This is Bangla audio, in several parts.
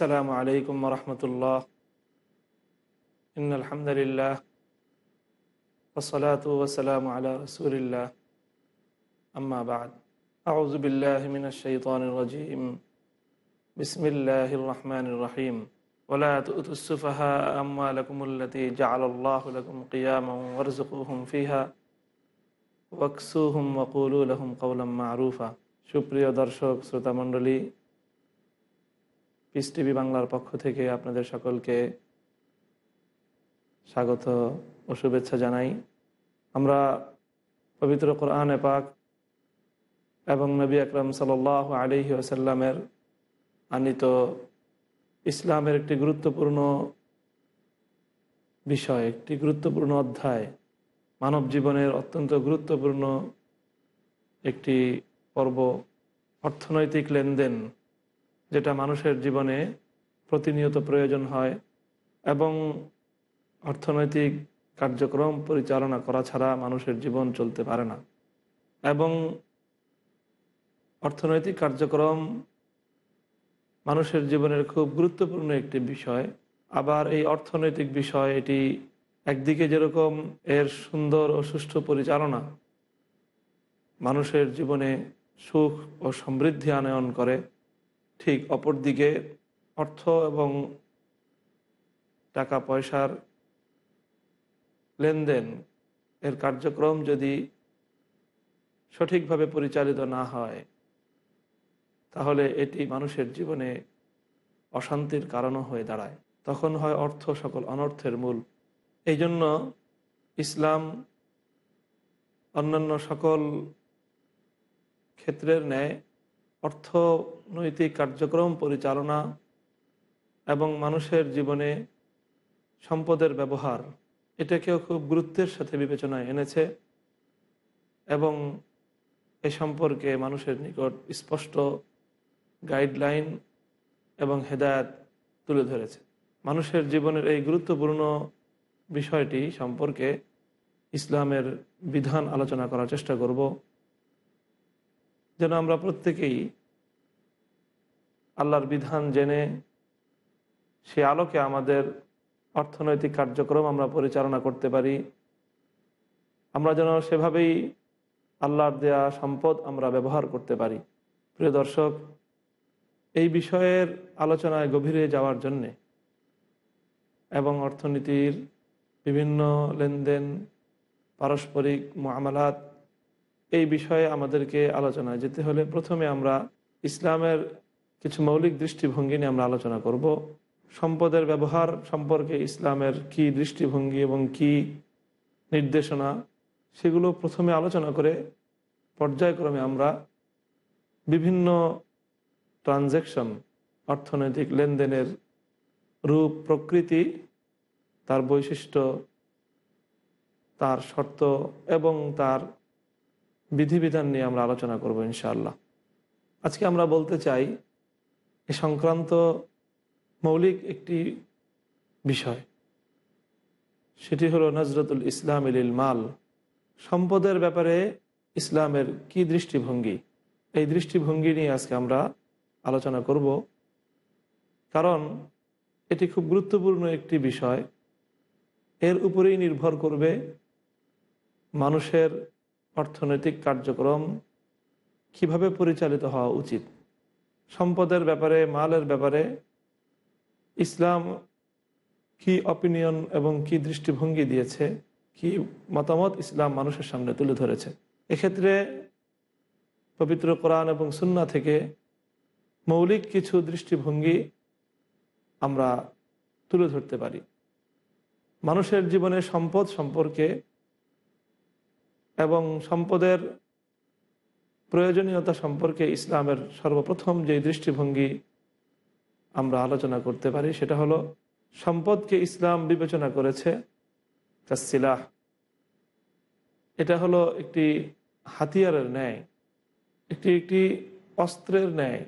আসসালামু আলাইকুম রহমতুল্লাহ ইন আলহামদুলিল্লাহ ওসলাত ওসালাম আলা রসুলিল্লাহ আম্মা বাদ আউযু বিল্লাহি মিনাশ শাইতানির রাজিম বিসমিল্লাহির রহমানির রহিম ولا تؤتوا السفهاء أموالكم التي جعل الله لكم قياما وارزقوهم فيها ওয়াকসুহুম ওয়াকুলু লহুম কৌলাম মারুফা সুপ্রিয় দর্শক শ্রোতা মণ্ডলী পিস টিভি বাংলার পক্ষ থেকে আপনাদের সকলকে স্বাগত ও শুভেচ্ছা জানাই। আমরা পবিত্র কোরআনে পাক এবং নবী আকরম সাল আলিহি আসাল্লামের আনিত ইসলামের একটি গুরুত্বপূর্ণ বিষয়, একটি গুরুত্বপূর্ণ অধ্যায়, মানব জীবনের অত্যন্ত গুরুত্বপূর্ণ একটি পর্ব, অর্থনৈতিক লেনদেন। যেটা মানুষের জীবনে প্রতিনিয়ত প্রয়োজন হয় এবং অর্থনৈতিক কার্যক্রম পরিচালনা করা ছাড়া মানুষের জীবন চলতে পারে না। এবং অর্থনৈতিক কার্যক্রম মানুষের জীবনের খুব গুরুত্বপূর্ণ একটি বিষয়। আবার এই অর্থনৈতিক বিষয়, এটি একদিকে যেরকম এর সুন্দর ও সুষ্ঠু পরিচালনা মানুষের জীবনে সুখ ও সমৃদ্ধি আনয়ন করে ঠিক অপরদিকে অর্থ এবং টাকা পয়সার লেনদেন এর কার্যক্রম যদি সঠিকভাবে পরিচালিত না হয়, তাহলে এটি মানুষের জীবনে অশান্তির কারণও হয়ে দাঁড়ায়। তখন হয় অর্থ সকল অনর্থের মূল। এই জন্য ইসলাম অন্যান্য সকল ক্ষেত্রের ন্যায় অর্থনৈতিক কার্যক্রম পরিচালনা এবং মানুষের জীবনে সম্পদের ব্যবহার, এটাকেও খুব গুরুত্বের সাথে বিবেচনায় এনেছে এবং এ সম্পর্কে মানুষের নিকট স্পষ্ট গাইডলাইন এবং হেদায়ত তুলে ধরেছে। মানুষের জীবনের এই গুরুত্বপূর্ণ বিষয়টি সম্পর্কে ইসলামের বিধান আলোচনা করার চেষ্টা করব। যেন আমরা প্রত্যেকেই আল্লাহর বিধান জেনে সে আলোকে আমাদের অর্থনৈতিক কার্যক্রম আমরা পরিচালনা করতে পারি। আমরা যেন সেভাবেই আল্লাহর দেয়া সম্পদ আমরা ব্যবহার করতে পারি। প্রিয় দর্শক, এই বিষয়ের আলোচনায় গভীরে যাওয়ার জন্যে এবং অর্থনীতির বিভিন্ন লেনদেন, পারস্পরিক মামলাত এই বিষয়ে আমাদেরকে আলোচনায় যেতে হলে প্রথমে আমরা ইসলামের কিছু মৌলিক দৃষ্টিভঙ্গি নিয়ে আমরা আলোচনা করব। সম্পদের ব্যবহার সম্পর্কে ইসলামের কি দৃষ্টিভঙ্গি এবং কি নির্দেশনা সেগুলো প্রথমে আলোচনা করে পর্যায়ক্রমে আমরা বিভিন্ন ট্রানজ্যাকশন, অর্থনৈতিক লেনদেনের রূপ, প্রকৃতি, তার বৈশিষ্ট্য, তার শর্ত এবং তার বিধিবিধান নিয়ে আমরা আলোচনা করব ইনশাআল্লাহ। আজকে আমরা বলতে চাই, এ সংক্রান্ত মৌলিক একটি বিষয়। সেটি হলো নজরতুল ইসলাম ইলিল মাল। সম্পদের ব্যাপারে ইসলামের কি দৃষ্টিভঙ্গি? এই দৃষ্টিভঙ্গি নিয়ে আজকে আমরা আলোচনা করব। কারণ এটি খুব গুরুত্বপূর্ণ একটি বিষয়। এর উপরেই নির্ভর করবে মানুষের অর্থনৈতিক কার্যক্রম কীভাবে পরিচালিত হওয়া উচিত? সম্পদের ব্যাপারে, মালের ব্যাপারে ইসলাম কি অপিনিয়ন এবং কি দৃষ্টিভঙ্গি দিয়েছে? কি মতামত ইসলাম মানুষের সামনে তুলে ধরেছে? এক্ষেত্রে পবিত্র কোরআন এবং সুন্না থেকে মৌলিক কিছু দৃষ্টিভঙ্গি আমরা তুলে ধরতে পারি। মানুষের জীবনে সম্পদ সম্পর্কে এবং সম্পদের প্রয়োজনীয়তা সম্পর্কে ইসলামের সর্বপ্রথম যে দৃষ্টিভঙ্গি আমরা আলোচনা করতে পারি, সেটা হলো সম্পদকে ইসলাম বিবেচনা করেছে কাসিলাহ এটা হলো একটি হাতিয়ারের ন্যায়, একটি একটি অস্ত্রের ন্যায়।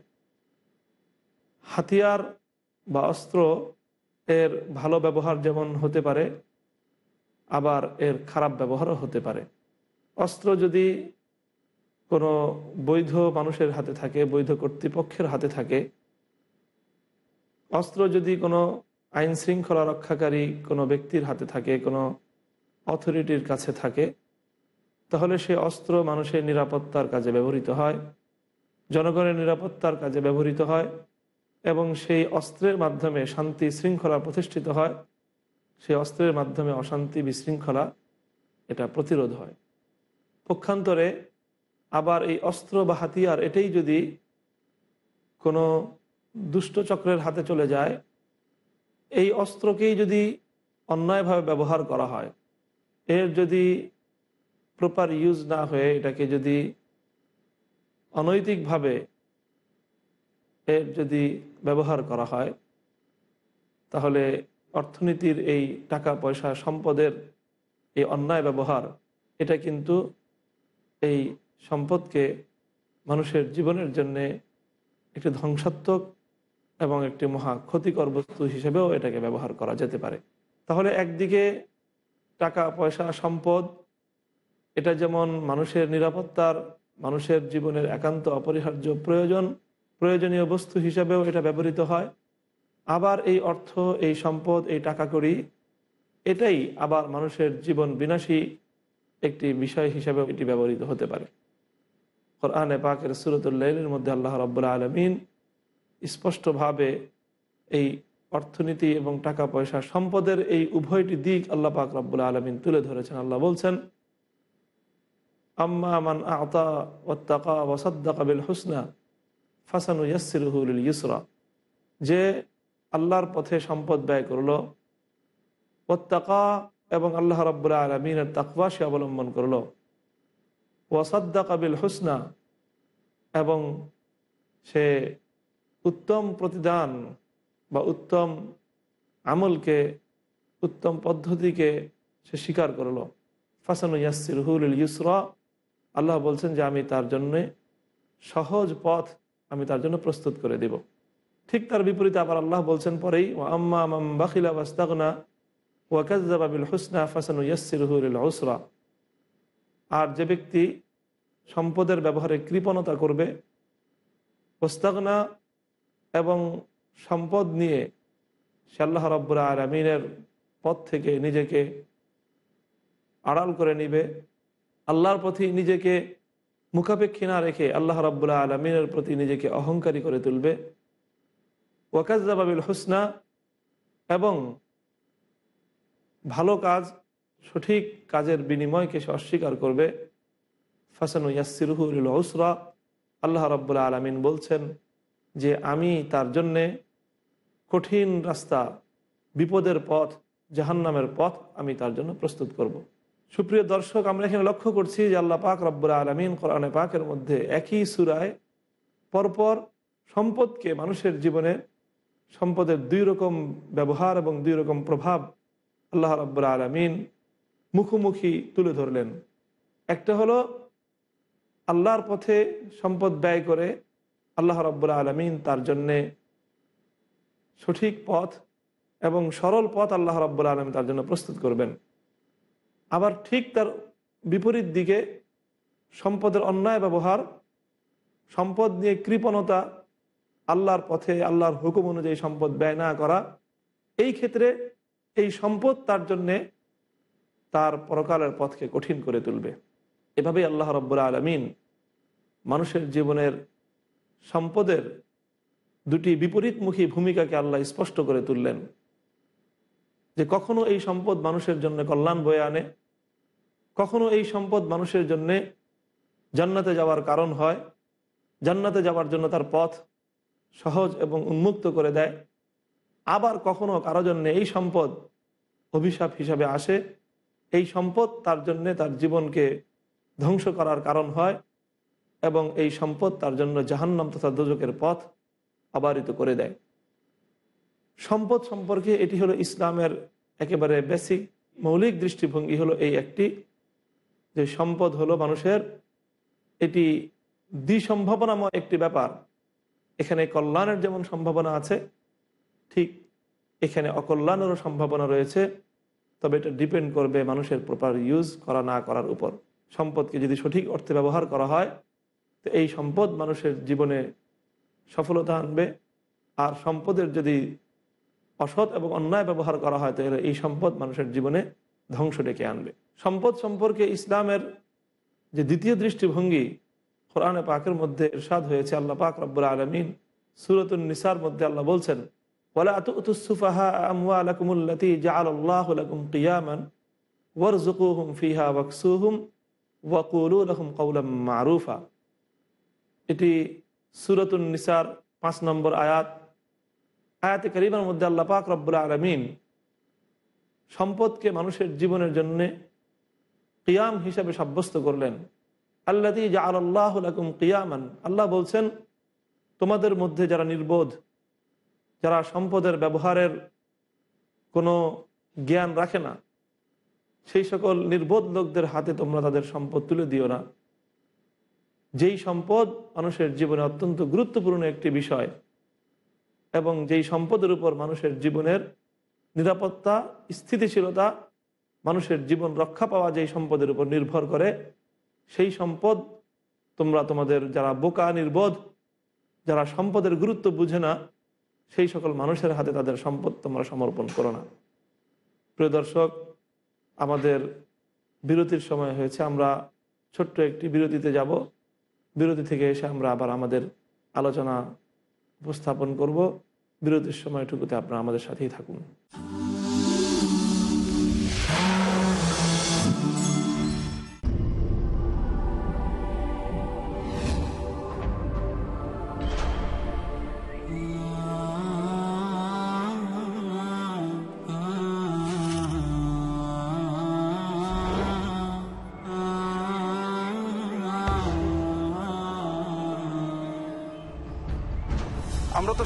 হাতিয়ার বা অস্ত্র এর ভালো ব্যবহার যেমন হতে পারে, আবার এর খারাপ ব্যবহারও হতে পারে। অস্ত্র যদি কোনো বৈধ মানুষের হাতে থাকে, বৈধ কর্তৃপক্ষের হাতে থাকে, অস্ত্র যদি কোনো আইন শৃঙ্খলা রক্ষাকারী কোনো ব্যক্তির হাতে থাকে, কোনো অথরিটির কাছে থাকে, তাহলে সে অস্ত্র মানুষের নিরাপত্তার কাজে ব্যবহৃত হয়, জনগণের নিরাপত্তার কাজে ব্যবহৃত হয়, এবং সেই অস্ত্রের মাধ্যমে শান্তি শৃঙ্খলা প্রতিষ্ঠিত হয়, সেই অস্ত্রের মাধ্যমে অশান্তি বিশৃঙ্খলা এটা প্রতিরোধ হয়। পক্ষান্তরে আবার এই অস্ত্র বা হাতিয়ার এটাই যদি কোনো দুষ্ট চক্রের হাতে চলে যায়, এই অস্ত্রকেই যদি অন্যায়ভাবে ব্যবহার করা হয়, এর যদি প্রপার ইউজ না হয়ে এটাকে যদি অনৈতিকভাবে এর যদি ব্যবহার করা হয়, তাহলে অর্থনীতির এই টাকা পয়সা সম্পদের এই অন্যায় ব্যবহার, এটা কিন্তু এই সম্পদকে মানুষের জীবনের জন্যে একটি ধ্বংসাত্মক এবং একটি মহা ক্ষতিকর বস্তু হিসেবেও এটাকে ব্যবহার করা যেতে পারে। তাহলে একদিকে টাকা, পয়সা, সম্পদ, এটা যেমন মানুষের নিরাপত্তার, মানুষের জীবনের একান্ত অপরিহার্য প্রয়োজন, প্রয়োজনীয় বস্তু হিসাবেও এটা ব্যবহৃত হয়। আবার এই অর্থ, এই সম্পদ, এই টাকা করি এটাই আবার মানুষের জীবন বিনাশী একটি বিষয় হিসাবে এটি ব্যবহৃত হতে পারে। কোরআনে পাকের সুরতুল্লাইলের মধ্যে আল্লাহ রব্বুল্লা আলমিন স্পষ্টভাবে এই অর্থনীতি এবং টাকা পয়সা সম্পদের এই উভয়টি দিক আল্লাহ পাক রব্বুল্লা আলমিন তুলে ধরেছেন। আল্লাহ বলছেন, আম্মা মান আতা ওত্তাকা ওসাদ্দাকা বিল হুসনা ফাসানু ইয়াসিরুহুল ইসরা যে আল্লাহর পথে সম্পদ ব্যয় করল ওত্তাকা এবং আল্লাহ রব্বুল্লা আলমিনের তাকওয়া সে অবলম্বন করল। ওয়াসাদ্দাকা কাবিল হুসনা এবং সে উত্তম প্রতিদান বা উত্তম আমলকে, উত্তম পদ্ধতিকে সে স্বীকার করল। ফাসানু ইয়াসির হুল ইউসরা, আল্লাহ বলছেন যে আমি তার জন্যে সহজ পথ আমি তার জন্য প্রস্তুত করে দেব। ঠিক তার বিপরীতে আবার আল্লাহ বলছেন পরেই আম্মা আম বাখিলা বাস্তাগনা ওয়াকাজাবিল হুসনা ফাসানু ইয়াসির হুল উসরা আর যে ব্যক্তি সম্পদের ব্যবহারে কৃপণতা করবে, ওস্তাগনা এবং সম্পদ নিয়ে সে আল্লাহ রব্বুরা আমিনের পথ থেকে নিজেকে আড়াল করে নিবে, আল্লাহর প্রতি নিজেকে মুখাপেক্ষী না রেখে আল্লাহ রব্বুল্লাহ আলমিনের প্রতি নিজেকে অহংকারী করে তুলবে। ওয়াকাজাবাবিল হোসনা এবং ভালো কাজ, সঠিক কাজের বিনিময়কে সে অস্বীকার করবে ফাসানু ইয়াসিরুহুল উসরা আল্লাহ রব্বুল্লাহ আলমিন বলছেন যে, আমি তার জন্যে কঠিন রাস্তা, বিপদের পথ, জাহান্নামের পথ আমি তার জন্য প্রস্তুত করব। সুপ্রিয় দর্শক, আমরা এখানে লক্ষ্য করছি যে আল্লাহ পাক রব্বুল্লাহ আলমিন কোরআনে পাকের মধ্যে একই সুরায় পরপর সম্পদকে মানুষের জীবনে সম্পদের দুই রকম ব্যবহার এবং দুই রকম প্রভাব আল্লাহ রব্বুল্লাহ আলমিন মুখোমুখি তুলে ধরলেন। একটা হলো, আল্লাহর পথে সম্পদ ব্যয় করে আল্লাহ রব্বুল্লা আলমিন তার জন্যে সঠিক পথ এবং সরল পথ আল্লাহ রব্বুল্লা আলম তার জন্য প্রস্তুত করবেন। আবার ঠিক তার বিপরীত দিকে সম্পদের অন্যায় ব্যবহার, সম্পদ নিয়ে কৃপণতা, আল্লাহর পথে, আল্লাহর হুকুম অনুযায়ী সম্পদ ব্যয় না করা, এই ক্ষেত্রে এই সম্পদ তার জন্যে তার পরকালের পথকে কঠিন করে তুলবে। এভাবেই আল্লাহ রব্বুল্লা আলমিন মানুষের জীবনের সম্পদের দুটি বিপরীতমুখী ভূমিকাকে আল্লাহ স্পষ্ট করে তুললেন। যে কখনো এই সম্পদ মানুষের জন্য কল্যাণ বয়ে আনে, কখনো এই সম্পদ মানুষের জন্য জান্নাতে যাওয়ার কারণ হয়, জান্নাতে যাওয়ার জন্য তার পথ সহজ এবং উন্মুক্ত করে দেয়। আবার কখনো কারও জন্য এই সম্পদ অভিশাপ হিসাবে আসে, এই সম্পদ তার জন্যে তার জীবনকে ধ্বংস করার কারণ হয় এবং এই সম্পদ তার জন্য জাহান্নাম তথা দুজকের পথ আবারিত করে দেয়। সম্পদ সম্পর্কে এটি হলো ইসলামের একেবারে বেসিক মৌলিক দৃষ্টিভঙ্গি হলো এই একটি, যে সম্পদ হলো মানুষের এটি দ্বিসম্ভাবনাময় একটি ব্যাপার। এখানে কল্যাণের যেমন সম্ভাবনা আছে ঠিক এখানে অকল্যাণেরও সম্ভাবনা রয়েছে, তবে এটা ডিপেন্ড করবে মানুষের প্রপার ইউজ করা না করার উপর। সম্পদকে যদি সঠিক অর্থে ব্যবহার করা হয়, তো এই সম্পদ মানুষের জীবনে সফলতা আনবে। আর সম্পদের যদি অসৎ এবং অন্যায় ব্যবহার করা হয়, তাহলে এই সম্পদ মানুষের জীবনে ধ্বংস ডেকে আনবে। সম্পদ সম্পর্কে ইসলামের যে দ্বিতীয় দৃষ্টিভঙ্গি, কোরআনে পাকের মধ্যে ইরশাদ হয়েছে, আল্লাহ পাক রব্বুল আলমিন সুরতুল নিসার মধ্যে আল্লাহ বলছেন মারুফা এটি সুরতুল নিসার পাঁচ নম্বর আয়াত। আয়াতে করিমার মধ্যে আল্লাহ পাক রব্বুল আলমিন সম্পদকে মানুষের জীবনের জন্যে কিয়াম হিসাবে সাব্যস্ত করলেন। আল্লাহ লাকুম কিয়ামান। আল্লাহ বলছেন, তোমাদের মধ্যে যারা নির্বোধ যারা সম্পদের ব্যবহারের কোনো জ্ঞান রাখে না, সেই সকল নির্বোধ লোকদের হাতে তোমরা তাদের সম্পদ তুলে দিও না। যেই সম্পদ মানুষের জীবনে অত্যন্ত গুরুত্বপূর্ণ একটি বিষয় এবং যেই সম্পদের উপর মানুষের জীবনের নিরাপত্তা, স্থিতিশীলতা, মানুষের জীবন রক্ষা পাওয়া যেই সম্পদের উপর নির্ভর করে, সেই সম্পদ তোমরা তোমাদের যারা বোকা, নির্বোধ, যারা সম্পদের গুরুত্ব বুঝে না সেই সকল মানুষের হাতে তাদের সম্পদ তোমরা সমর্পণ করো না। প্রিয় দর্শক, আমাদের বিরতির সময় হয়েছে। আমরা ছোট্ট একটি বিরতিতে যাব। বিরতি থেকে এসে আমরা আবার আমাদের আলোচনা উপস্থাপন করব। বিরতির সময়টুকুতে আপনারা আমাদের সাথেই থাকুন।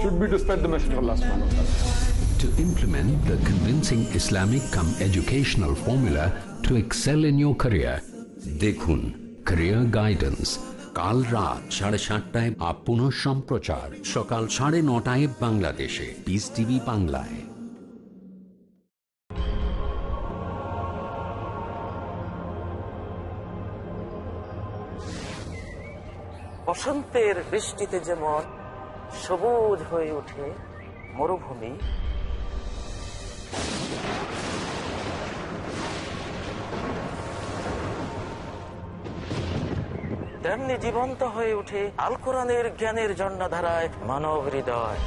should be to spread the message of Allah subhanahu wa ta'ala. To implement the convincing Islamic come educational formula to excel in your career. দেখুন Career Guidance কাল রাত সাড়ে সাতটায় আপ পুনঃ সম্প্রচার সকাল সাড়ে নটায় বাংলাদেশে পিস টিভি বাংলায় বসন্তের বৃষ্টিতে যেমন সবুজ হয়ে ওঠে মরুভূমি। তেমনি জীবন্ত হয়ে ওঠে আল কোরআনের জ্ঞানের জন্মধারায় মানব হৃদয়।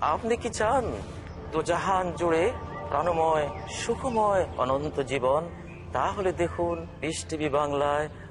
আপনি কি চান তো জাহান জুড়ে প্রাণময়, সুখময়, অনন্ত জীবন? তাহলে দেখুন পিস টিভি বাংলায়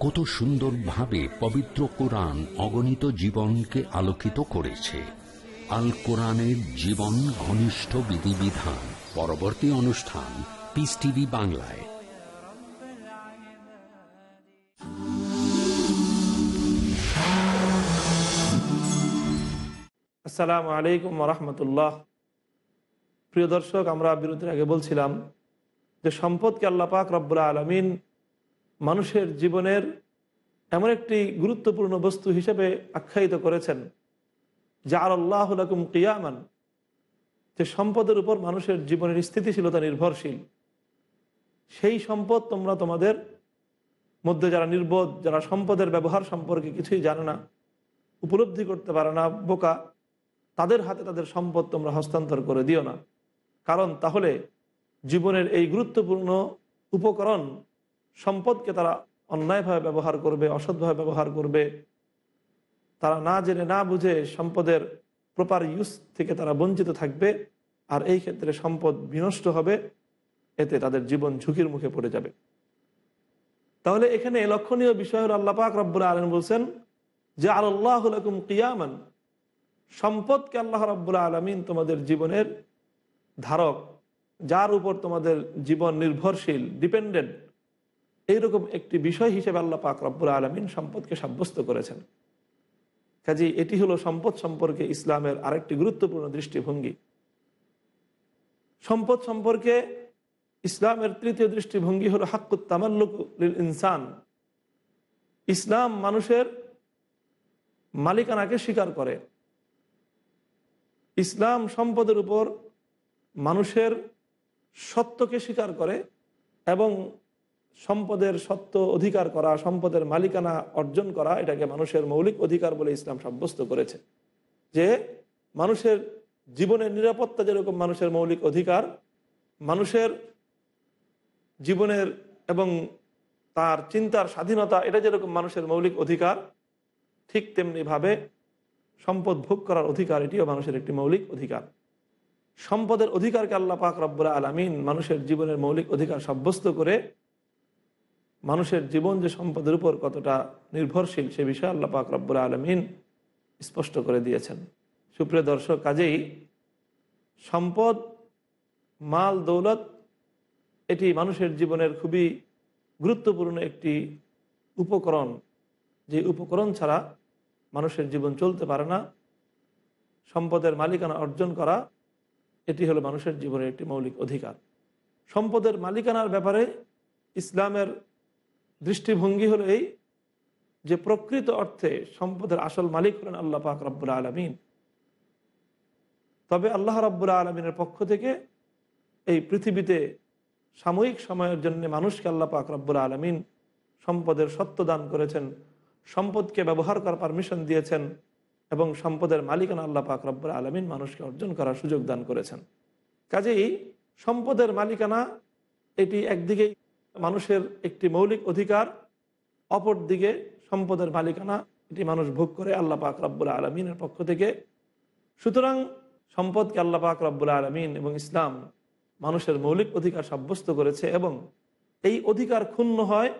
কত সুন্দরভাবে পবিত্র কোরআন অগণিত জীবনকে আলোকিত করেছে। আল কোরআনের জীবন ঘনিষ্ঠ বিধিবিধান। পরবর্তী অনুষ্ঠান পিস টিভি বাংলায়। আসসালামু আলাইকুম রহমতুল্লাহ। প্রিয় দর্শক, আমরা বিরতির আগে বলছিলাম যে সম্পদকে আল্লাহ পাক রব্বুল আলমিন মানুষের জীবনের এমন একটি গুরুত্বপূর্ণ বস্তু হিসেবে আখ্যায়িত করেছেন যা আর আল্লাহ রকম কিয়ামান, যে সম্পদের উপর মানুষের জীবনের স্থিতিশীলতা নির্ভরশীল। সেই সম্পদ তোমরা তোমাদের মধ্যে যারা নির্বোধ, যারা সম্পদের ব্যবহার সম্পর্কে কিছুই জানে না, উপলব্ধি করতে পারে না, বোকা, তাদের হাতে তাদের সম্পদ তোমরা হস্তান্তর করে দিও না। কারণ তাহলে জীবনের এই গুরুত্বপূর্ণ উপকরণ সম্পদকে তারা অন্যায়ভাবে ব্যবহার করবে, অসৎভাবে ব্যবহার করবে। তারা না জেনে, না বুঝে সম্পদের প্রপার ইউজ থেকে তারা বঞ্চিত থাকবে আর এই ক্ষেত্রে সম্পদ বিনষ্ট হবে, এতে তাদের জীবন ঝুঁকির মুখে পড়ে যাবে। তাহলে এখানে লক্ষণীয় বিষয় হল আল্লাহ পাক রব্বুল আলম বলছেন যে আল্লাহ কিয়ামান। সম্পদকে আল্লাহ রব্বুল আলমিন তোমাদের জীবনের ধারক, যার উপর তোমাদের জীবন নির্ভরশীল ডিপেন্ডেন্ট এইরকম একটি বিষয় হিসেবে আল্লাহ পাক রব্বুল আলমিন সম্পদকে সাব্যস্ত করেছেন। কাজী এটি হলো সম্পদ সম্পর্কে ইসলামের আরেকটি গুরুত্বপূর্ণ দৃষ্টিভঙ্গি। সম্পদ সম্পর্কে ইসলামের তৃতীয় দৃষ্টিভঙ্গি হলো হাক্কুত তামাল্লুক ইনসান। ইসলাম মানুষের মালিকানাকে স্বীকার করে। ইসলাম সম্পদের উপর মানুষের সত্যকে স্বীকার করে এবং সম্পদের সত্য অধিকার করা, সম্পদের মালিকানা অর্জন করা, এটাকে মানুষের মৌলিক অধিকার বলে ইসলাম সাব্যস্ত করেছে। যে মানুষের জীবনের নিরাপত্তা যেরকম মানুষের মৌলিক অধিকার, মানুষের জীবনের এবং তার চিন্তার স্বাধীনতা, এটা যেরকম মানুষের মৌলিক অধিকার, ঠিক তেমনিভাবে সম্পদ ভোগ করার অধিকার, এটিও মানুষের একটি মৌলিক অধিকার। সম্পদের অধিকারকে আল্লাহ পাক রব্বুরা আলমিন মানুষের জীবনের মৌলিক অধিকার সাব্যস্ত করে মানুষের জীবন যে সম্পদের উপর কতটা নির্ভরশীল, সে বিষয়ে আল্লাহ পাক রব্বুরা আলমিন স্পষ্ট করে দিয়েছেন। সুপ্রিয় দর্শক, কাজেই সম্পদ, মাল, দৌলত, এটি মানুষের জীবনের খুবই গুরুত্বপূর্ণ একটি উপকরণ। যে উপকরণ ছাড়া মানুষের জীবন চলতে পারে না। সম্পদের মালিকানা অর্জন করা, এটি হলো মানুষের জীবনের একটি মৌলিক অধিকার। সম্পদের মালিকানার ব্যাপারে ইসলামের দৃষ্টিভঙ্গি হলো এই যে প্রকৃত অর্থে সম্পদের আসল মালিক হলেন আল্লাহ পাক রব্বুল আলমিন। তবে আল্লাহ রব্বুল আলমিনের পক্ষ থেকে এই পৃথিবীতে সাময়িক সময়ের জন্য মানুষকে আল্লাহ পাক রব্বুল আলমিন সম্পদের সত্য দান করেছেন, সম্পদকে ব্যবহার করার পারমিশন দিয়েছেন এবং সম্পদের মালিকানা আল্লাহ পাক রব্বুল আলমিন মানুষকে অর্জন করার সুযোগ দান করেছেন। কাজেই সম্পদের মালিকানা এটি একদিকেই মানুষের একটি মৌলিক অধিকার, অপর দিকে সম্পদের মালিকানা, এটি মানুষ ভোগ করে আল্লাহ পাক রব্বুল আলমিনের পক্ষ থেকে। সুতরাং সম্পদকে আল্লাহ পাক রব্বুল আলমিন এবং ইসলাম মানুষের মৌলিক অধিকার সাব্যস্ত করেছে এবং এই অধিকার ক্ষুণ্ণ হয়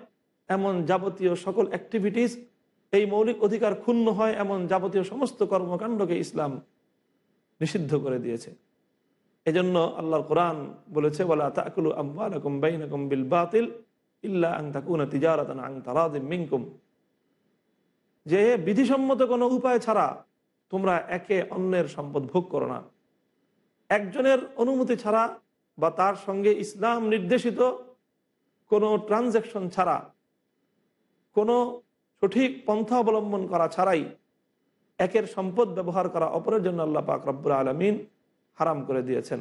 এমন যাবতীয় সকল অ্যাক্টিভিটিস এই মৌলিক অধিকার ক্ষুণ্ণ হয় এমন যাবতীয় সমস্ত কর্মকাণ্ডকে ইসলাম নিষিদ্ধ করে দিয়েছে। এজন্য আল্লাহর কোরআন বলেছে যে বিধিসম্মত কোনো উপায় ছাড়া তোমরা একে অন্যের সম্পদ ভোগ করো না। একজনের অনুমতি ছাড়া বা তার সঙ্গে ইসলাম নির্দেশিত কোনো ট্রানজ্যাকশন ছাড়া, কোনো সঠিক পন্থা অবলম্বন করা ছাড়াই একের সম্পদ ব্যবহার করা অপরের জন্য আল্লাহ পাক রব্বুর আলমিন হারাম করে দিয়েছেন,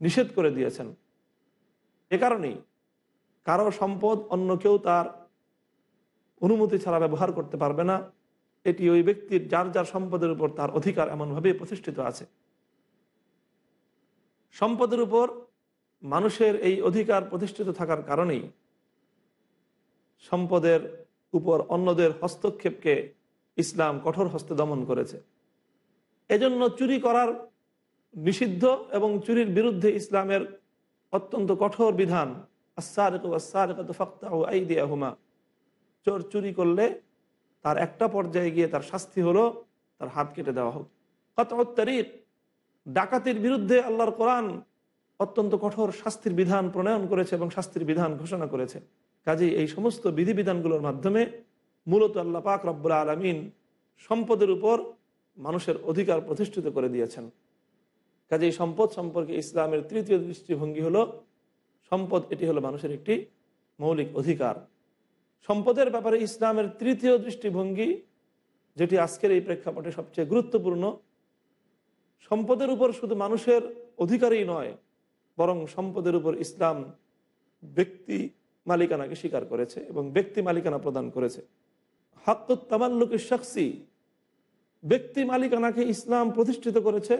নিষেধ করে দিয়েছেন। এ কারণেই কারও সম্পদ অন্য কেউ তার অনুমতি ছাড়া ব্যবহার করতে পারবে না। এটি ওই ব্যক্তির, যার যার সম্পদের উপর তার অধিকার এমনভাবে প্রতিষ্ঠিত আছে। সম্পদের উপর মানুষের এই অধিকার প্রতিষ্ঠিত থাকার কারণেই সম্পদের উপর অন্যদের হস্তক্ষেপকে ইসলাম কঠোর হস্তে দমন করেছে। এজন্য চুরি করার নিষিদ্ধ এবং চুরির বিরুদ্ধে ইসলামের অত্যন্ত কঠোর বিধান। হুমা চোর চুরি করলে তার একটা পর্যায়ে গিয়ে তার শাস্তি হলো, তার হাত কেটে দেওয়া হোক। তারিখ, ডাকাতির বিরুদ্ধে আল্লাহর কোরআন অত্যন্ত কঠোর শাস্তির বিধান প্রণয়ন করেছে এবং শাস্তির বিধান ঘোষণা করেছে। কাজেই এই সমস্ত বিধিবিধানগুলোর মাধ্যমে মূলত আল্লাহ পাক রব্বুল আলমিন সম্পদের উপর মানুষের অধিকার প্রতিষ্ঠিত করে দিয়েছেন। কাজেই সম্পদ সম্পর্কে ইসলামের তৃতীয় দৃষ্টিভঙ্গি হলো, সম্পদ এটি হলো মানুষের একটি মৌলিক অধিকার। সম্পদের ব্যাপারে ইসলামের তৃতীয় দৃষ্টিভঙ্গি, যেটি আজকের এই প্রেক্ষাপটে সবচেয়ে গুরুত্বপূর্ণ, সম্পদের উপর শুধু মানুষের অধিকারই নয়, বরং সম্পদের উপর ইসলাম ব্যক্তি মালিকানাকে স্বীকার করেছে এবং ব্যক্তি মালিকানা প্রদান করেছে। হাক্কুত তামাল্লুক শাকসি ব্যক্তি মালিকানাকে ইসলাম প্রতিষ্ঠিত করেছে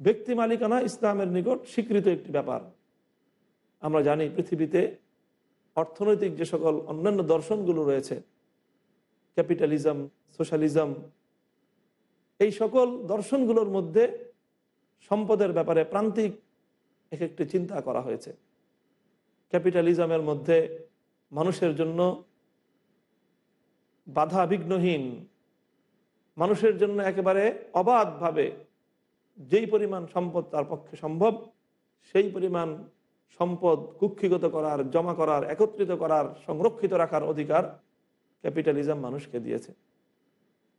ব্যক্তি মালিকানা ইসলামের নিকট স্বীকৃত একটি ব্যাপার। আমরা জানি পৃথিবীতে অর্থনৈতিক যে সকল অন্যান্য দর্শনগুলো রয়েছে, ক্যাপিটালিজম, সোশ্যালিজম, এই সকল দর্শনগুলোর মধ্যে সম্পদের ব্যাপারে প্রান্তিক এক একটি চিন্তা করা হয়েছে। ক্যাপিটালিজমের মধ্যে মানুষের জন্য বাধা বিঘ্নহীন, মানুষের জন্য একেবারে অবাধভাবে যেই পরিমাণ সম্পদ তার পক্ষে সম্ভব, সেই পরিমাণ সম্পদ কুক্ষিগত করার, জমা করার, একত্রিত করার, সংরক্ষিত রাখার অধিকার ক্যাপিটালিজম মানুষকে দিয়েছে।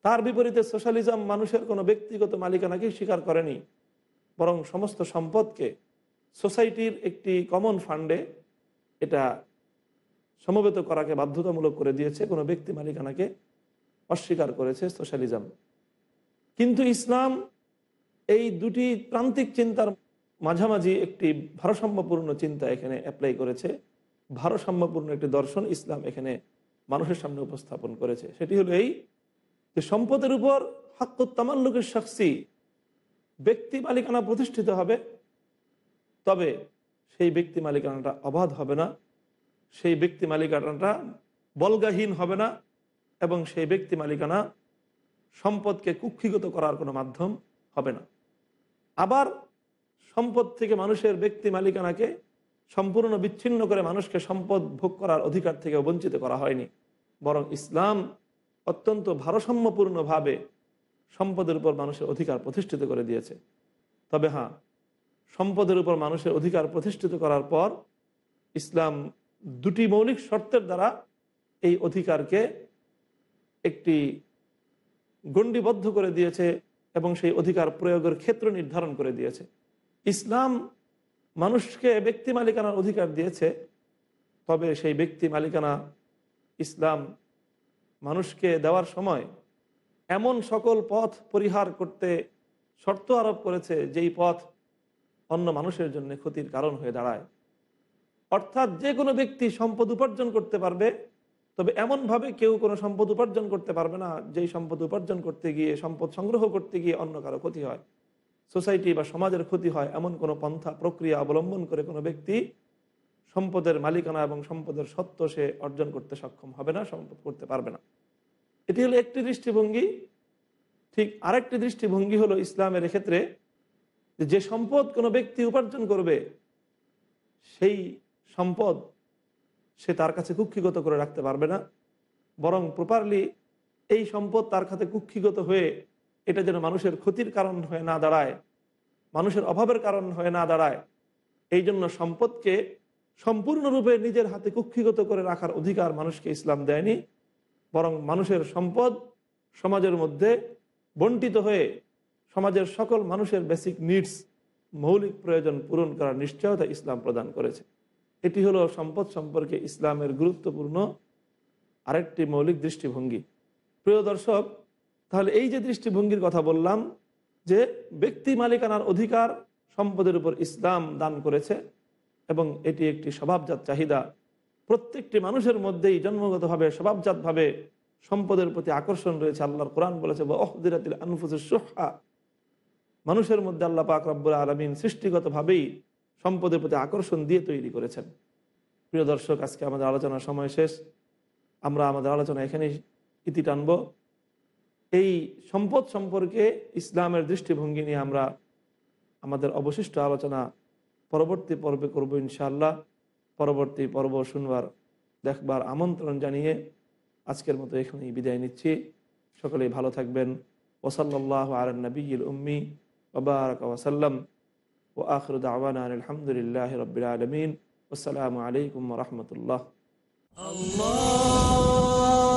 তার বিপরীতে সোশ্যালিজম মানুষের কোনো ব্যক্তিগত মালিকানাকে স্বীকার করেনি, বরং সমস্ত সম্পদকে সোসাইটির একটি কমন ফান্ডে এটা সমবেত করাকে বাধ্যতামূলক করে দিয়েছে, কোনো ব্যক্তি মালিকানাকে অস্বীকার করেছে সোশ্যালিজম। কিন্তু ইসলাম এই দুটি প্রান্তিক চিন্তার মাঝামাঝি একটি ভারসাম্যপূর্ণ চিন্তা এখানে অ্যাপ্লাই করেছে। ভারসাম্যপূর্ণ একটি দর্শন ইসলাম এখানে মানুষের সামনে উপস্থাপন করেছে। সেটি হলো এই যে সম্পদের উপর হাক্কুত্তামাল্লুকের সাক্ষী ব্যক্তি মালিকানা প্রতিষ্ঠিত হবে, তবে সেই ব্যক্তি মালিকানাটা অবাধ হবে না, সেই ব্যক্তি মালিকানাটা বলগাহীন হবে না এবং সেই ব্যক্তি মালিকানা সম্পদকে কুক্ষিগত করার কোনো মাধ্যম হবে না। আবার সম্পদ থেকে মানুষের ব্যক্তি মালিকানাকে সম্পূর্ণ বিচ্ছিন্ন করে মানুষকে সম্পদ ভোগ করার অধিকার থেকে বঞ্চিত করা হয়নি। বরং ইসলাম অত্যন্ত ভারসাম্যপূর্ণভাবে সম্পদের উপর মানুষের অধিকার প্রতিষ্ঠিত করে দিয়েছে। তবে হ্যাঁ সম্পদের উপর মানুষের অধিকার প্রতিষ্ঠিত করার পর ইসলাম দুটি মৌলিক শর্তের দ্বারা এই অধিকারকে একটি গণ্ডিবদ্ধ করে দিয়েছে এবং সেই অধিকার প্রয়োগের ক্ষেত্র নির্ধারণ করে দিয়েছে। ইসলাম মানুষকে ব্যক্তি মালিকানার অধিকার দিয়েছে, তবে সেই ব্যক্তি মালিকানা ইসলাম মানুষকে দেওয়ার সময় এমন সকল পথ পরিহার করতে শর্ত আরোপ করেছে, যেই পথ অন্য মানুষের জন্য ক্ষতির কারণ হয়ে দাঁড়ায়। অর্থাৎ যে কোনো ব্যক্তি সম্পদ উপার্জন করতে পারবে তবে এমনভাবে কেউ কোনো সম্পদ উপার্জন করতে পারবে না, যেই সম্পদ উপার্জন করতে গিয়ে, সম্পদ সংগ্রহ করতে গিয়ে অন্য কারও ক্ষতি হয়। সোসাইটি বা সমাজের ক্ষতি হয় এমন কোনো পন্থা, প্রক্রিয়া অবলম্বন করে কোনো ব্যক্তি সম্পদের মালিকানা এবং সম্পদের সত্য সে অর্জন করতে সক্ষম হবে না, সম্পদ করতে পারবে না। এটি হলো একটি দৃষ্টিভঙ্গি। ঠিক আরেকটি দৃষ্টিভঙ্গি হলো ইসলামের ক্ষেত্রে যে সম্পদ কোনো ব্যক্তি উপার্জন করবে, সেই সম্পদ সে তার কাছে কুক্ষিগত করে রাখতে পারবে না। বরং প্রপারলি এই সম্পদ তার কাছে কুক্ষিগত হয়ে এটা যেন মানুষের ক্ষতির কারণ হয়ে না দাঁড়ায়, মানুষের অভাবের কারণ হয়ে না দাঁড়ায়, এই জন্য সম্পদকে সম্পূর্ণরূপে নিজের হাতে কুক্ষিগত করে রাখার অধিকার মানুষকে ইসলাম দেয়নি। বরং মানুষের সম্পদ সমাজের মধ্যে বন্টিত হয়ে সমাজের সকল মানুষের বেসিক নিডস মৌলিক প্রয়োজন পূরণ করার নিশ্চয়তা ইসলাম প্রদান করেছে। এটি হলো সম্পদ সম্পর্কে ইসলামের গুরুত্বপূর্ণ আরেকটি মৌলিক দৃষ্টিভঙ্গি। প্রিয় দর্শক, তাহলে এই যে দৃষ্টিভঙ্গির কথা বললাম, যে ব্যক্তি মালিকানার অধিকার সম্পদের উপর ইসলাম দান করেছে এবং এটি একটি স্বভাবজাত চাহিদা। প্রত্যেকটি মানুষের মধ্যেই জন্মগতভাবে, স্বভাবজাতভাবে সম্পদের প্রতি আকর্ষণ রয়েছে আল্লাহর কোরআন বলেছে বা অহদিরাতিল আনফুসের সোহা মানুষের মধ্যে আল্লাহ পাক রব্বুল আলমিন সৃষ্টিগতভাবেই সম্পদের প্রতি আকর্ষণ দিয়ে তৈরি করেছেন। প্রিয় দর্শক, আজকে আমাদের আলোচনার সময় শেষ। আমরা আমাদের আলোচনা এখানেই ইতি টানব। এই সম্পদ সম্পর্কে ইসলামের দৃষ্টিভঙ্গি নিয়ে আমরা আমাদের অবশিষ্ট আলোচনা পরবর্তী পর্বে করব ইনশাআল্লাহ। পরবর্তী পর্ব শুনবার, দেখবার আমন্ত্রণ জানিয়ে আজকের মতো এখানেই বিদায় নিচ্ছি। সকলেই ভালো থাকবেন। ওসল্লাহ আল নবীল উম্মি ওবারক ওসাল্লাম ও আখর দাওয়ান আলহামদুলিল্লাহ রবিল আলমিন আসসালামু আলাইকুম রহমতুল্লাহ কোথা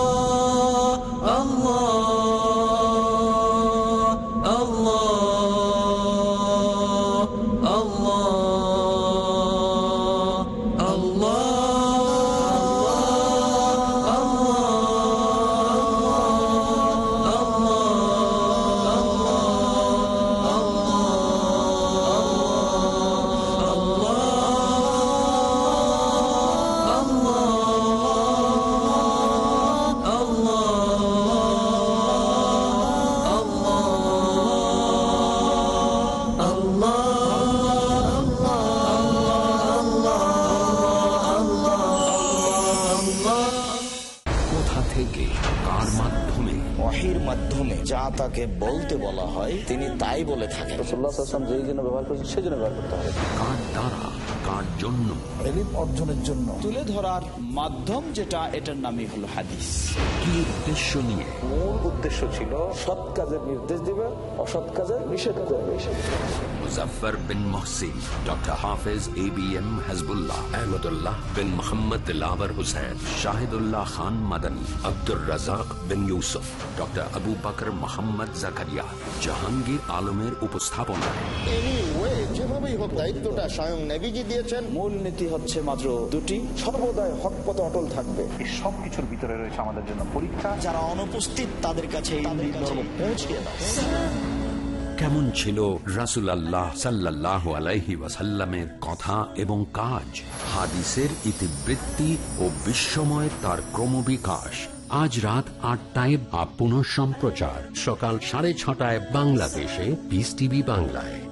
যা তাকে বলতে বলা হয় তিনি তাই বলে থাকেন। যেই জন্য ব্যবহার করছেন সেই জন্য ব্যবহার করতে হবে। কার দ্বারা কার জন্য? এলিম অর্জনের জন্য। তুলে ধরার মাধ্যম যেটা এটার নামই হলো হাদিস। কি উদ্দেশ্য নিয়ে? মূল উদ্দেশ্য ছিল সৎ কাজের নির্দেশ দিবে অসৎ কাজের নিষেধ করবে। Muzaffar bin Mohsin doctor Hafez A B M Hasbullah Ahmadullah bin Mohammad lover Hussain Shahidullah Khan Madani Abdur Razzak bin Yusuf doctor Abu Bakar Mohammad Zakaria Jahangir আলমের উপস্থাপনায়। যেভাবেই হোক দায়িত্বটা স্বয়ং নেভিজি দিয়েছেন মূল নীতি হচ্ছে মাত্র দুটি সর্বদাই হক পথে অটল থাকবে। এই সব ভিতরে রয়েছে আমাদের জন্য পরীক্ষা। যারা অনুপস্থিত তাদের কাছে এই দাও। কেমন ছিল রাসুল আল্লাহ সাল্লাহ আলাইহি ওয়াসাল্লামের কথা এবং কাজ? হাদিসের ইতিবৃত্তি ও বিস্ময় তার ক্রমবিকাশ। আজ রাত আটটায় বা পুনঃ সম্প্রচার সকাল সাড়ে ছটায় বাংলাদেশে পিস টিভি বাংলায়।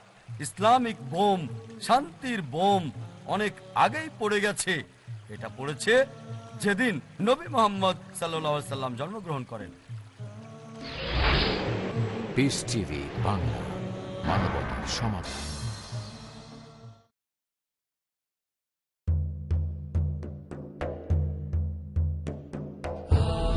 ইসলামিক বোম, শান্তির বোম অনেক আগেই পড়ে গেছে। এটা পড়েছে যেদিন নবী মোহাম্মদ সাল্লাম জন্মগ্রহণ করেন। বাংলা, মানবতার সমাধান।